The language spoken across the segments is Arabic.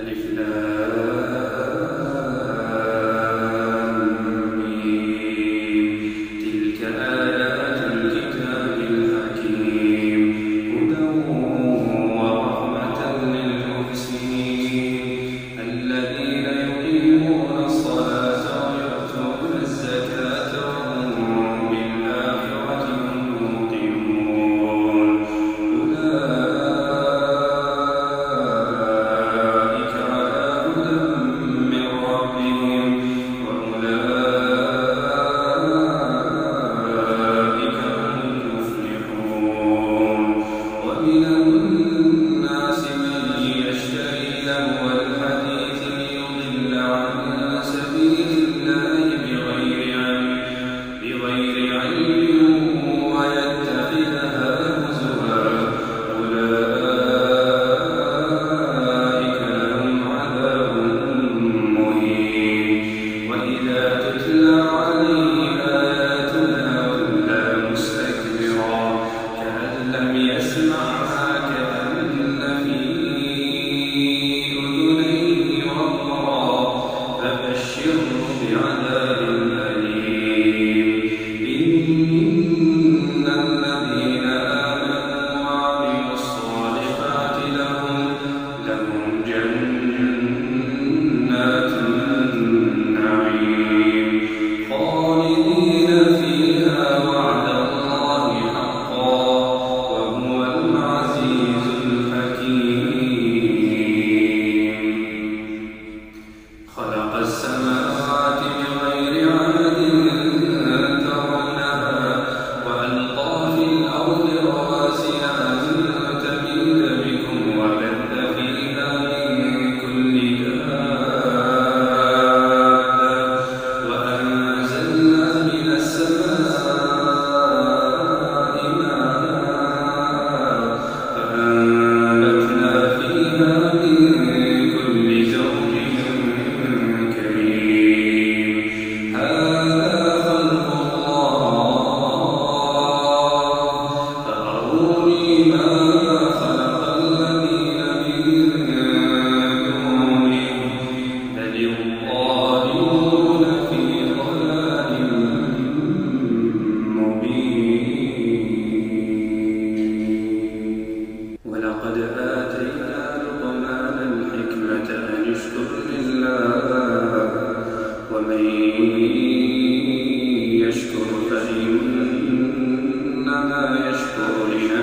ألف لام.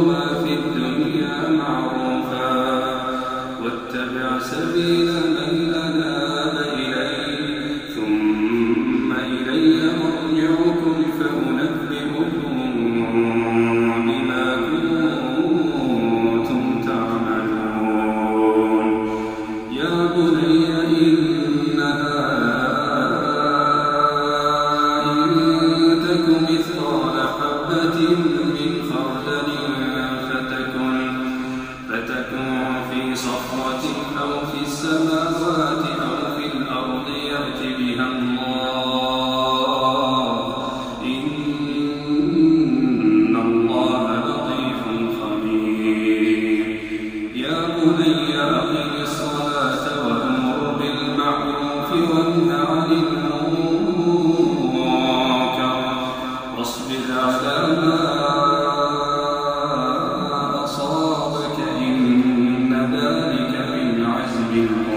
uma السماوات you.